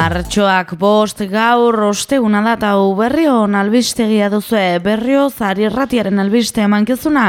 Martxoak bost gaur osteguna da eta berrion albistegia duzue berrio zari erratiaren albiste emankezuna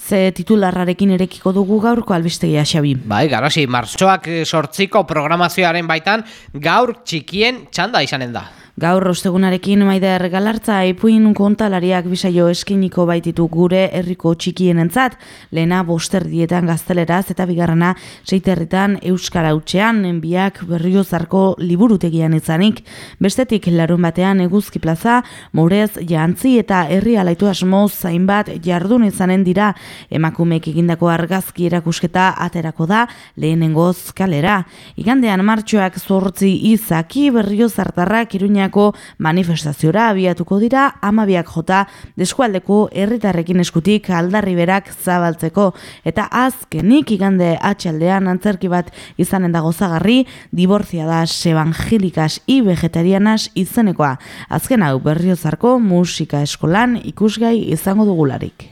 ze titularrarekin erekiko dugu gaurko albistegia xabi. Bai, garasi, martxoak sortziko programazioaren baitan gaur txikien txanda izanen da. Gaur ostegunarekin maider galartza ipuin kontalariak bisaio eskiniko baititu gure herriko txikien entzat, lehena bosterdietan gazteleraz eta bigarrena seiterritan euskara utxean, enbiak berrio zarko liburutegian izanik, bestetik larun batean eguzki plaza, morez jantzi eta herri alaitu asmo zainbat jardun izanen dira, emakumeek egindako argazki erakusketa aterako da lehenengoz kalera. Igandean martxoak zortzi izaki berrio zartarrak iruña Kataluniako manifestaziora abiatuko dira amabiak jota deskualdeko herritarrekin eskutik aldarri berak zabaltzeko eta azkenik igande atxaldean antzerki bat izanen dago zagarri diborziadas evangelikas i vegetarianas izenekoa azken hau berriozarko musika eskolan ikusgai izango dugularik.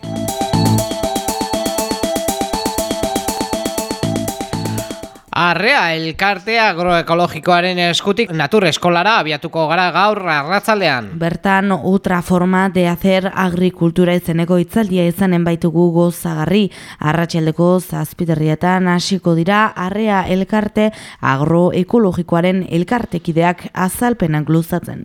Arrea, elkarte agroekologikoaren eskutik natur eskolara abiatuko gara gaur arratzaldean. Bertan, otra forma de hacer agrikultura izeneko itzaldia izanen baitugu gozagarri. Arratxaldeko zazpiterrietan hasiko dira Arrea elkarte agroekologikoaren elkartekideak azalpenak luzatzen.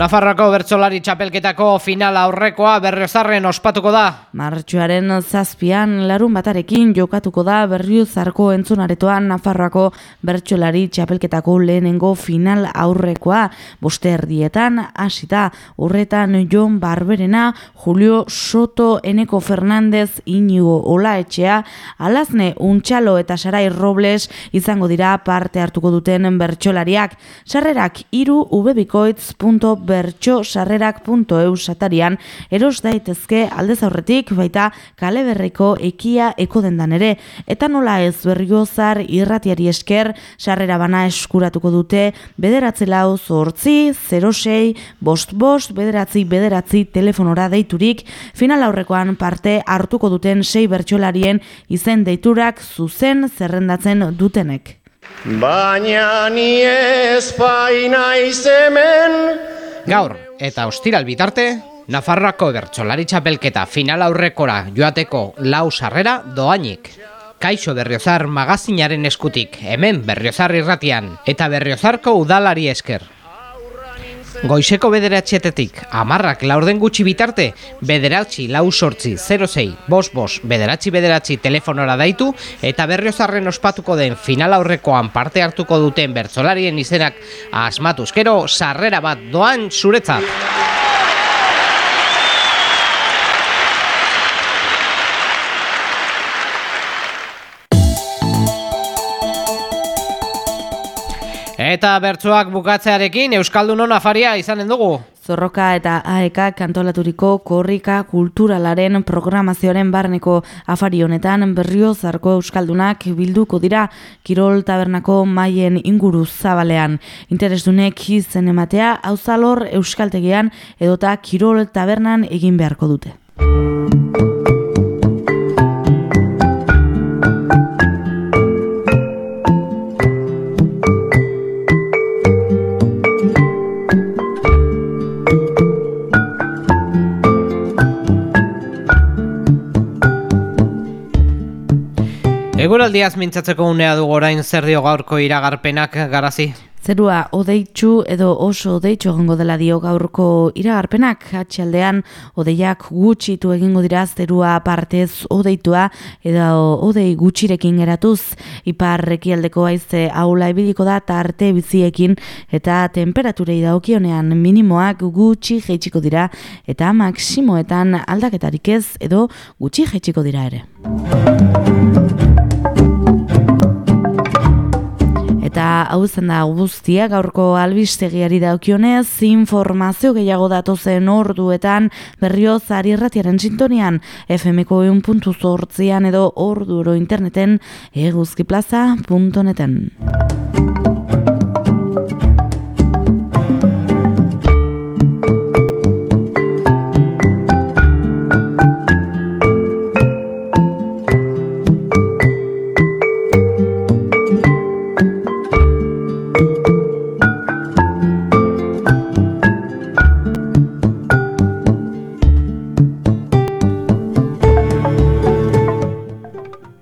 Nafarroko bertsolari txapelketako final aurrekoa berriozarren ospatuko da. Martxuaren zazpian larun batarekin jokatuko da berriozarko entzunaretoan Nafarroako bertsolari txapelketako lehenengo final aurrekoa. Boste erdietan, hasita urretan Jon Barberena, Julio Soto, Eneko Fernandez, Inigo Olaetxea, Alazne Untxalo eta Sarai Robles izango dira parte hartuko duten bertsolariak. Sarrerak iru ubebikoitz.com bertso sarrerak.eu satarian eros daitezke aldez aurretik baita kale berriko ekia eko dendan ere eta nola ez berriozar irratiari esker sarrera bana eskuratuko dute bederatzi lau zortzi 06 bost bost bederatzi bederatzi telefonora deiturik final aurrekoan parte hartuko duten sei bertsolarien izen deiturak zuzen zerrendatzen dutenek. Baina ni ez baina izemen Gaur eta ostiral bitarte, Nafarroako bertsolari txapelketa final aurrekora joateko lau sarrera doainik. Kaixo Berriozar magazinaren eskutik, hemen Berriozar irratian, eta Berriozarko udalari esker. Goizeko bederatxetetik, amarrak laurden gutxi bitarte, bederatxi lau sortzi 06 bos bos bederatxi bederatxi telefonora daitu eta berriozarren ospatuko den final aurrekoan parte hartuko duten bertzolarien izenak asmatuzkero sarrera bat doan zuretzat. Eta bertsoak bukatzearekin Euskaldun hona faria izanen dugu. Zorroka eta AEK kantolaturiko korrika kulturalaren programazioaren barneko afari honetan berrio zarko Euskaldunak bilduko dira Kirol Tabernako maien inguru zabalean. Interesdunek izen ematea hauzalor Euskaltegian edota Kirol Tabernan egin beharko dute. Eguraldiaz mintzatzeko unea dugu orain zer dio gaurko iragarpenak garazi? Zerua odeitzu edo oso odeitzu egingo dela dio gaurko iragarpenak atxaldean odeiak gutxitu egingo dira zerua partez odeitua edo odei gutxirekin geratuz iparreki aldeko aize aula ebiliko da tarte biziekin eta temperaturei daukionean minimoak gutxi jeitsiko dira eta maksimoetan aldaketarik ez edo gutxi jeitsiko dira ere. Hau zen da guztia gaurko albistegiari daukionez, informazio gehiago datozen orduetan berrio zari erratiaren sintonian, FMko eun puntu zortzian edo orduro interneten eguzkiplaza.neten.